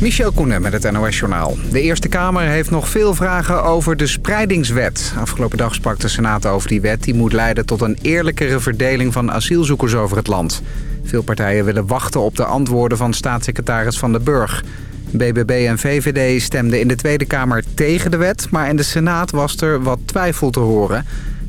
Michel Koenen met het NOS-journaal. De Eerste Kamer heeft nog veel vragen over de spreidingswet. Afgelopen dag sprak de Senaat over die wet. Die moet leiden tot een eerlijkere verdeling van asielzoekers over het land. Veel partijen willen wachten op de antwoorden van staatssecretaris Van den Burg. BBB en VVD stemden in de Tweede Kamer tegen de wet... maar in de Senaat was er wat twijfel te horen...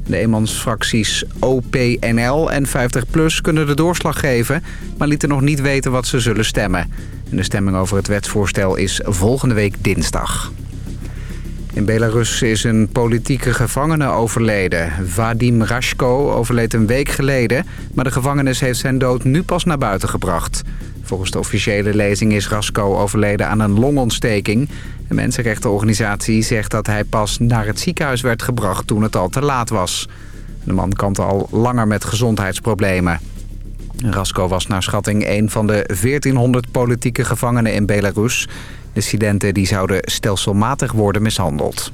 De eenmansfracties OPNL en 50PLUS kunnen de doorslag geven... maar lieten nog niet weten wat ze zullen stemmen. de stemming over het wetsvoorstel is volgende week dinsdag. In Belarus is een politieke gevangene overleden. Vadim Rashko overleed een week geleden... maar de gevangenis heeft zijn dood nu pas naar buiten gebracht. Volgens de officiële lezing is Rasko overleden aan een longontsteking. Een mensenrechtenorganisatie zegt dat hij pas naar het ziekenhuis werd gebracht toen het al te laat was. De man kampte al langer met gezondheidsproblemen. Rasko was naar schatting een van de 1400 politieke gevangenen in Belarus. Dissidenten die zouden stelselmatig worden mishandeld.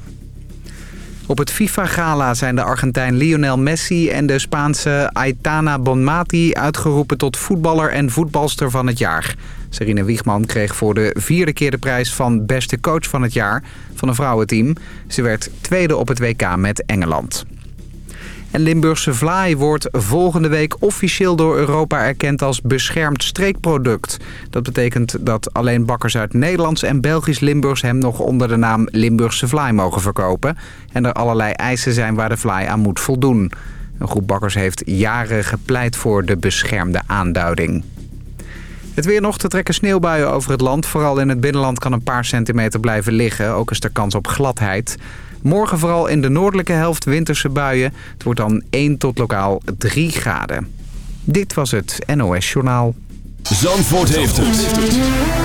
Op het FIFA-gala zijn de Argentijn Lionel Messi en de Spaanse Aitana Bonmati uitgeroepen tot voetballer en voetbalster van het jaar. Serena Wiegman kreeg voor de vierde keer de prijs van beste coach van het jaar van een vrouwenteam. Ze werd tweede op het WK met Engeland. En Limburgse vlaai wordt volgende week officieel door Europa erkend als beschermd streekproduct. Dat betekent dat alleen bakkers uit Nederlands en Belgisch Limburgs hem nog onder de naam Limburgse vlaai mogen verkopen. En er allerlei eisen zijn waar de vlaai aan moet voldoen. Een groep bakkers heeft jaren gepleit voor de beschermde aanduiding. Het weer nog te trekken sneeuwbuien over het land. Vooral in het binnenland kan een paar centimeter blijven liggen. Ook is er kans op gladheid. Morgen vooral in de noordelijke helft winterse buien. Het wordt dan 1 tot lokaal 3 graden. Dit was het NOS Journaal. Zandvoort heeft het.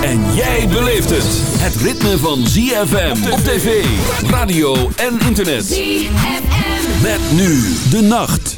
En jij beleeft het. Het ritme van ZFM op tv, radio en internet. ZFM. Met nu de nacht.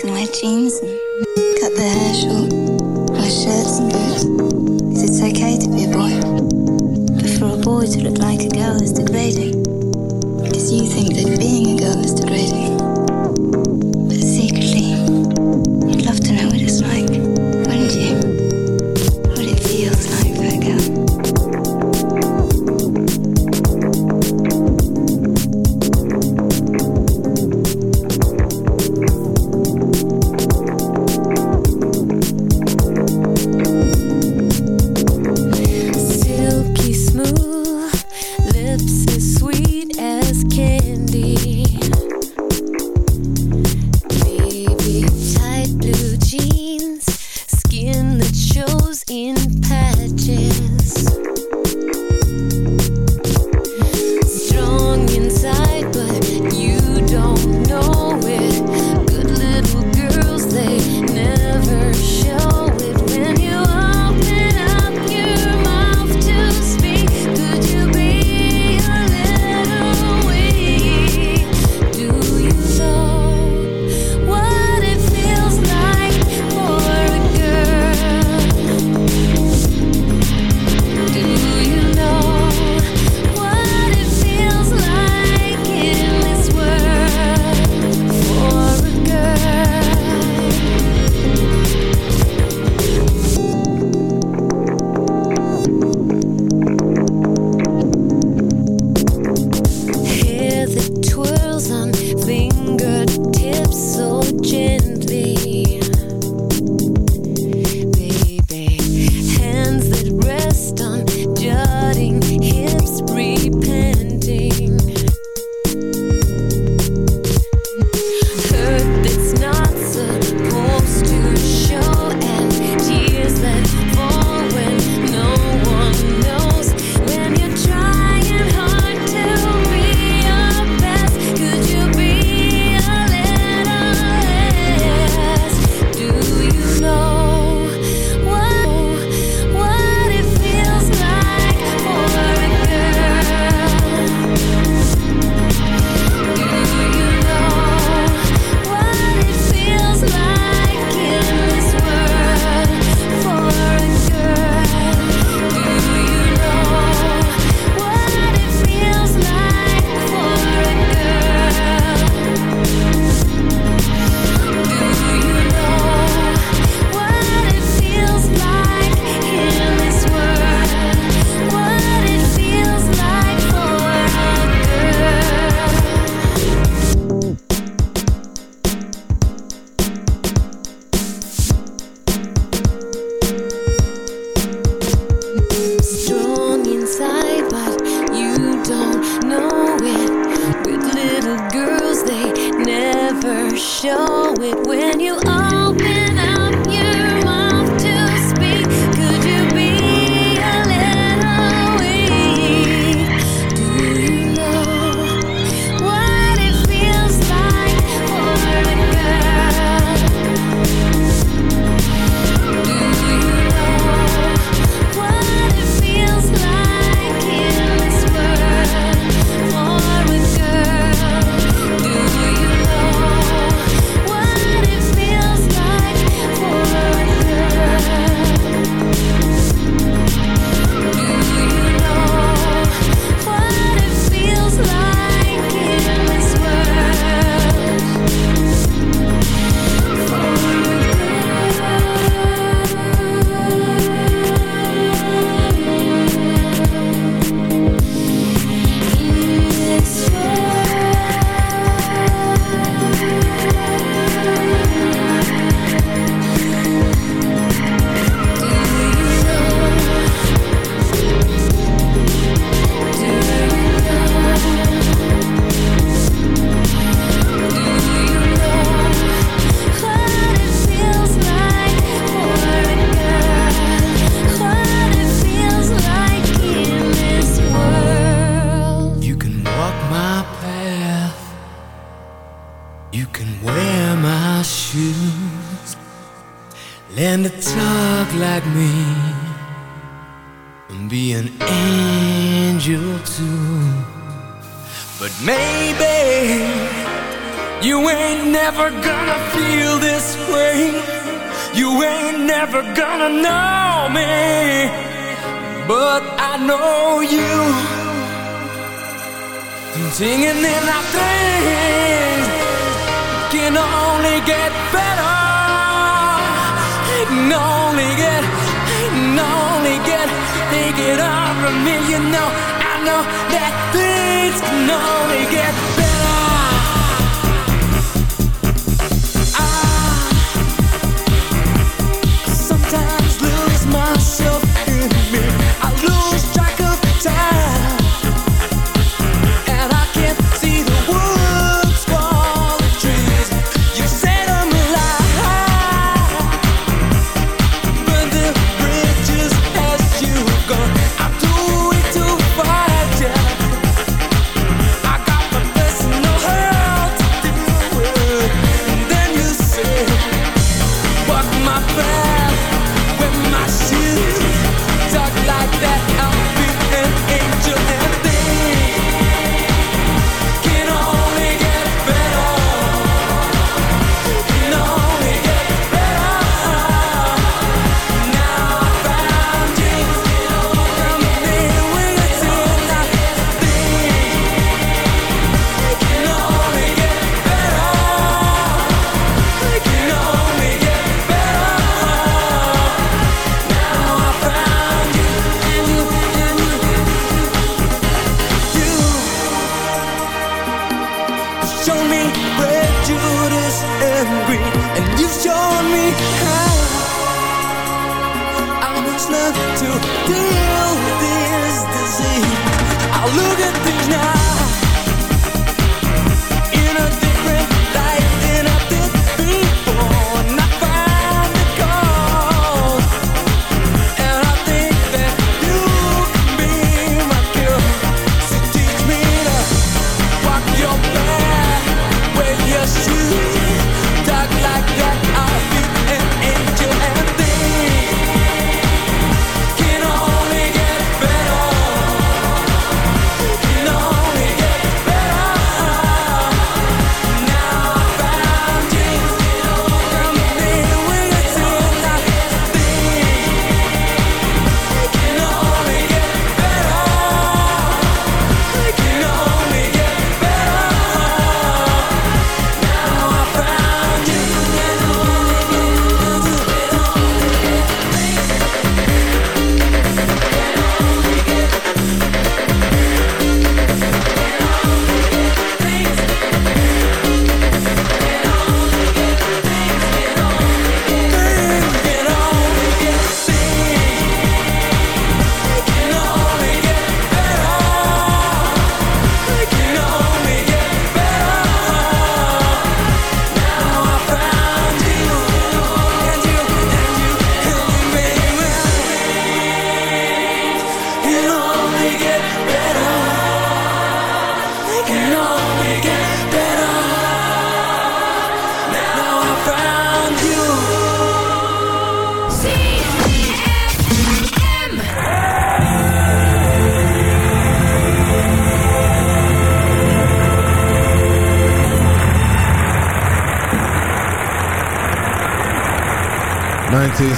Can wear jeans and cut their hair short, wear shirts and boots. Is it okay to be a boy. But for a boy to look like a girl is degrading. Because you think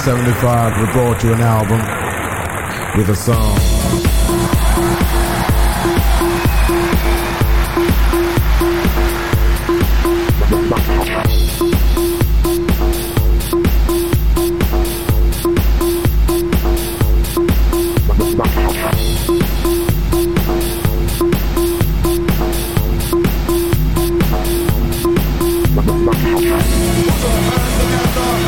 75 we brought you an album with a song. Put your hands together.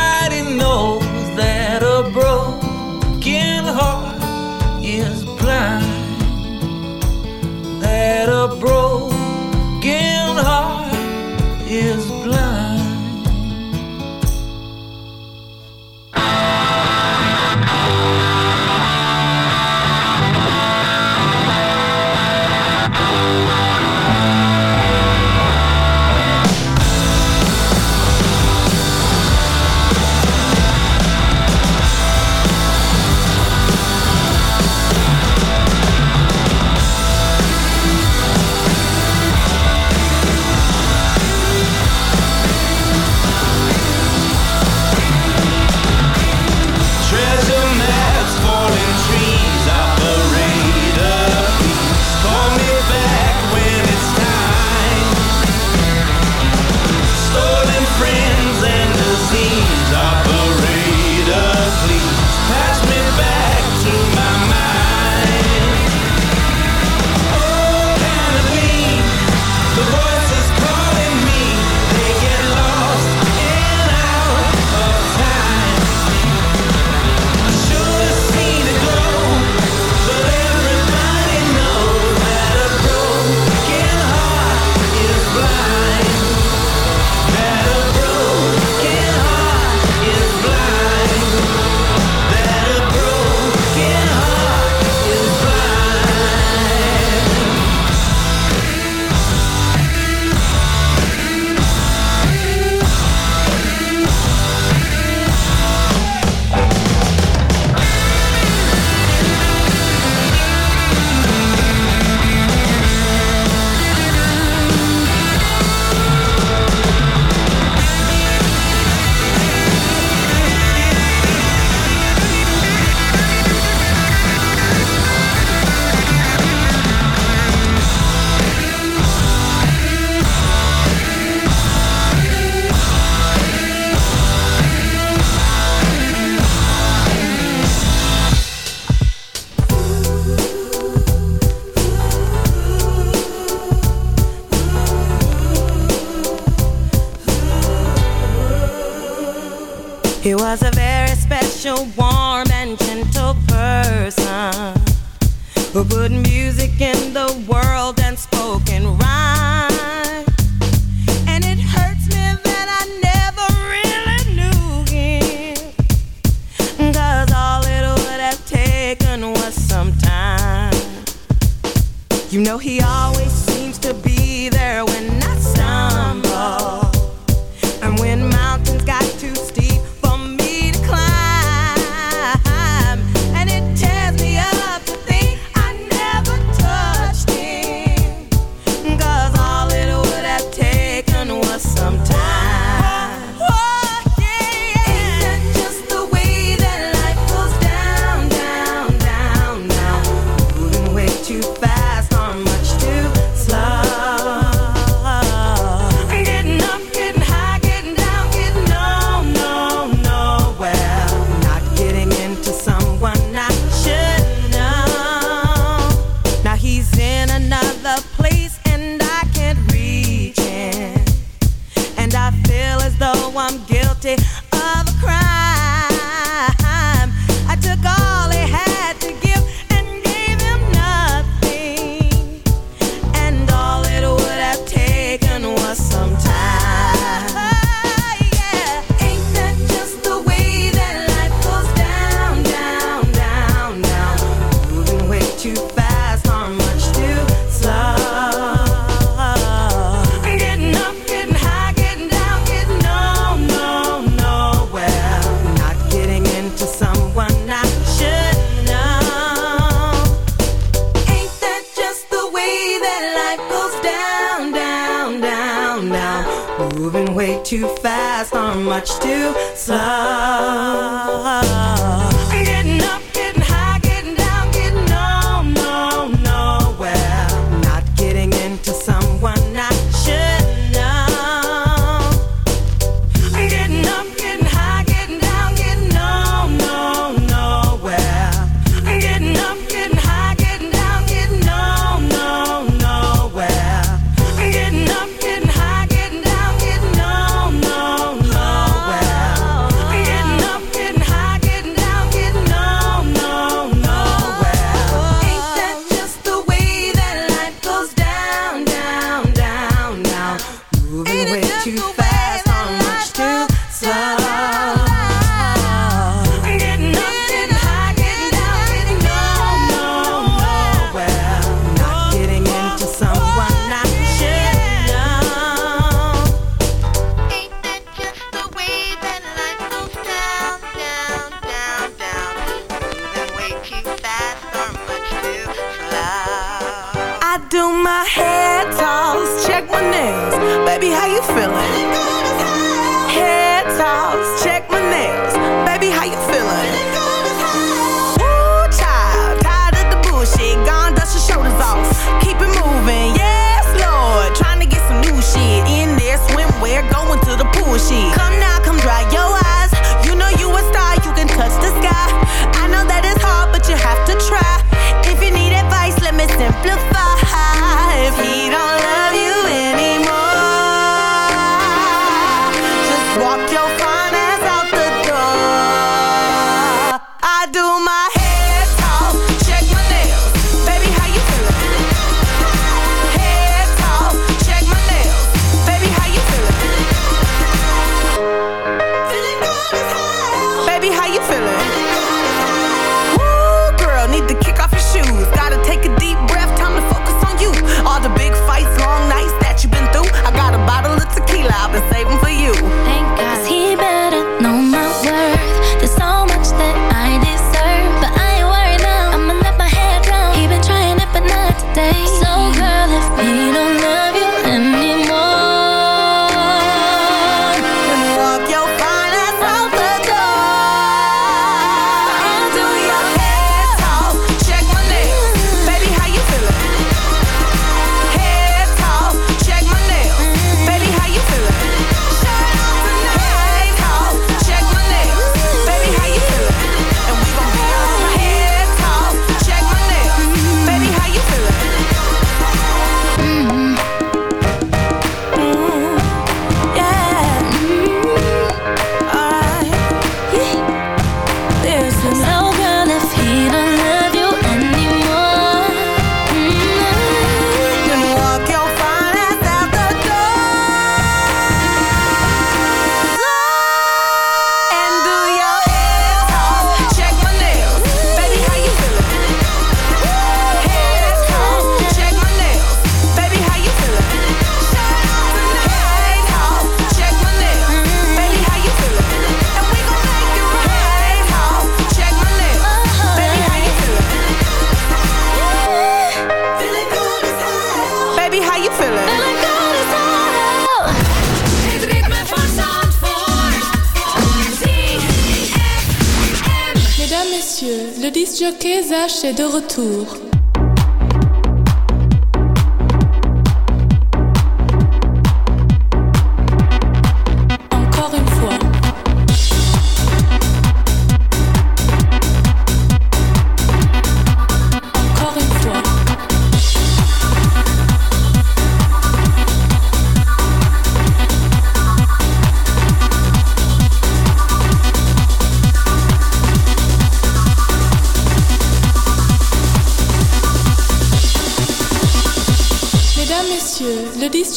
de retour.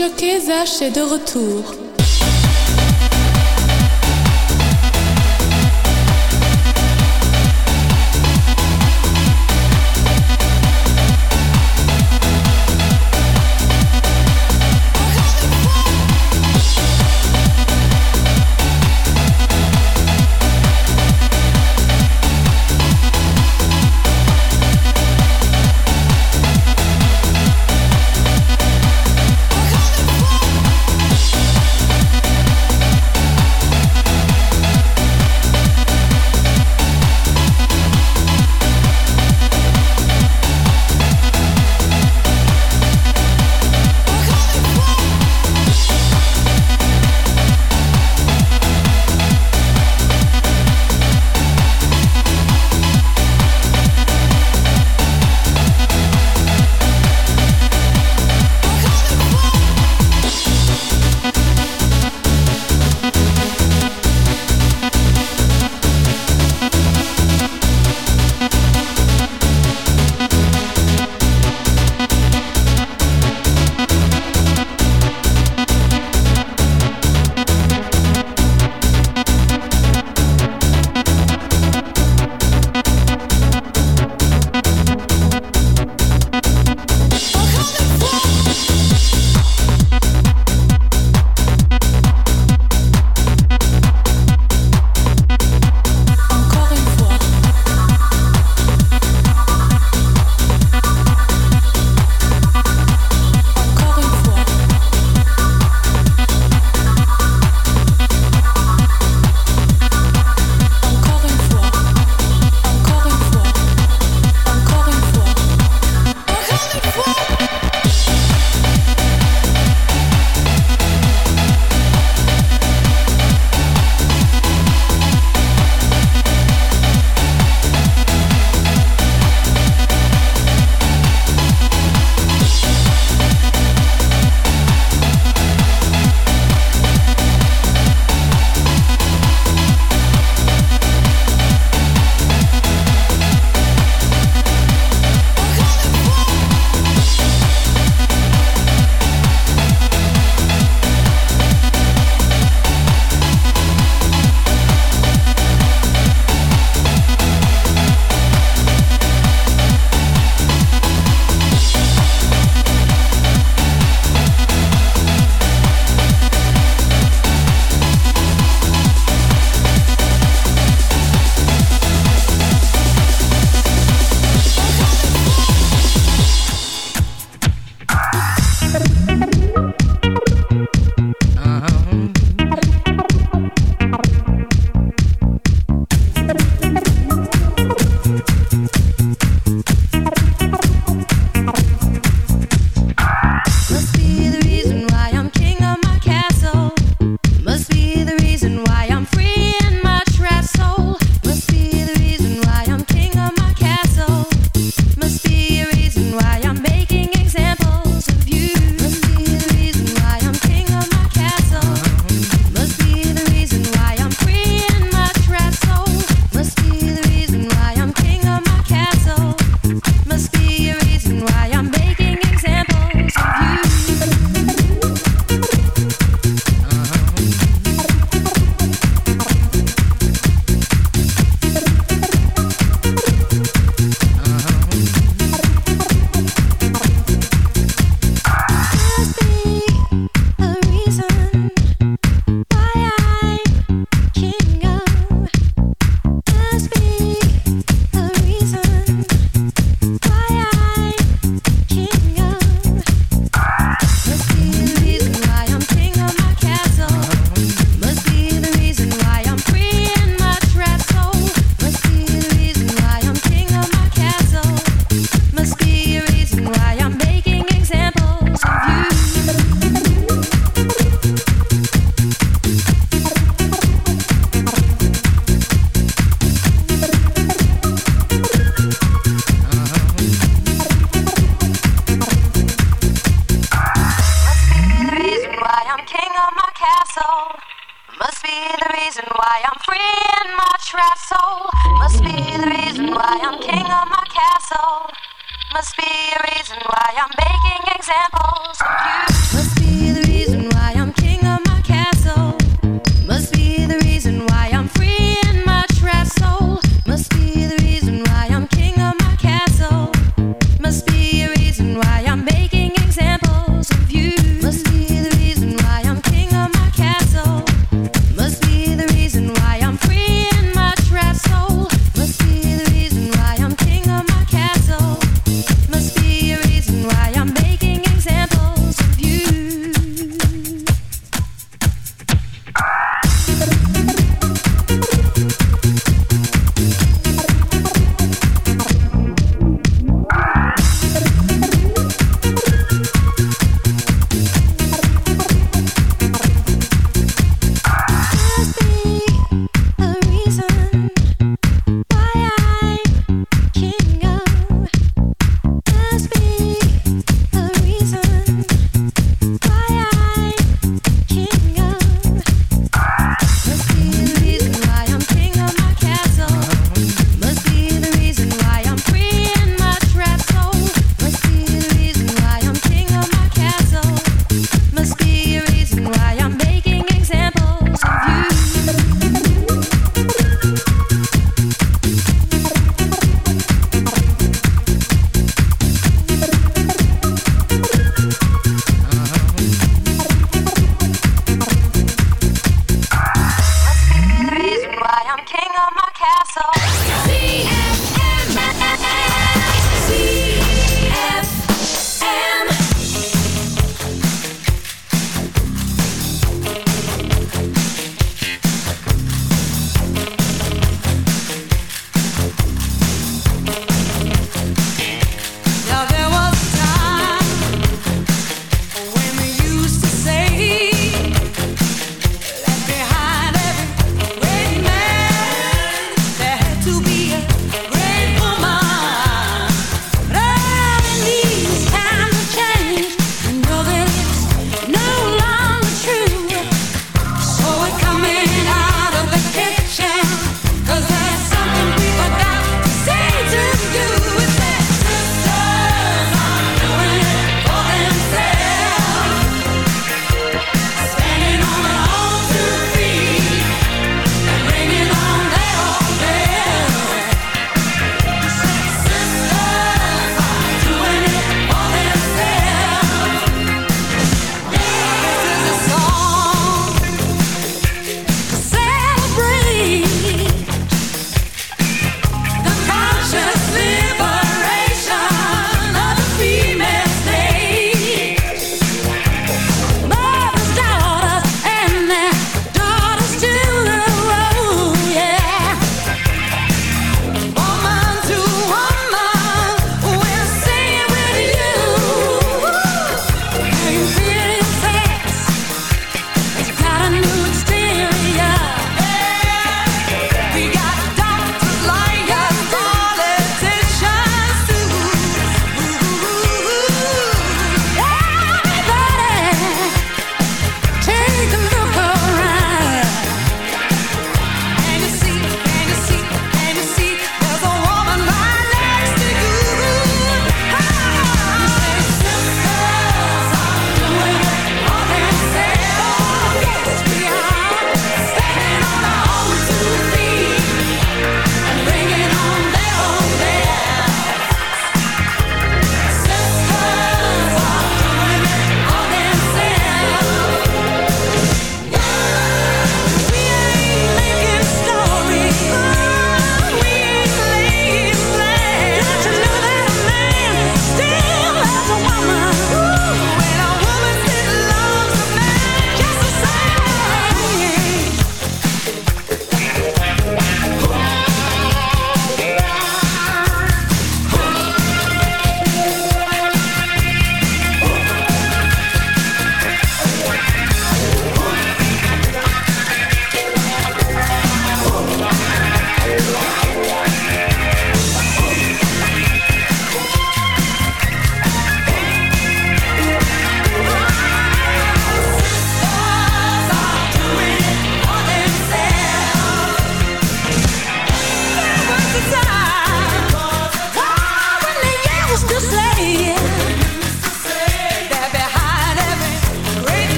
Jockey Zach est de retour.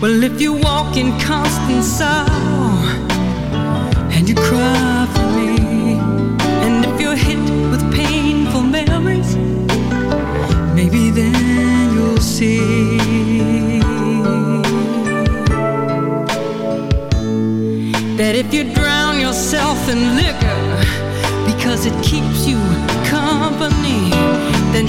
Well, if you walk in constant sorrow and you cry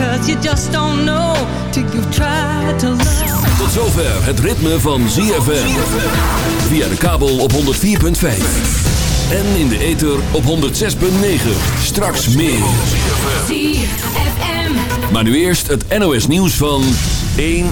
Because you just don't know till you've tried to love. Tot zover het ritme van ZFM. Via de kabel op 104.5. En in de ether op 106.9. Straks meer. ZFM. Maar nu eerst het NOS nieuws van 1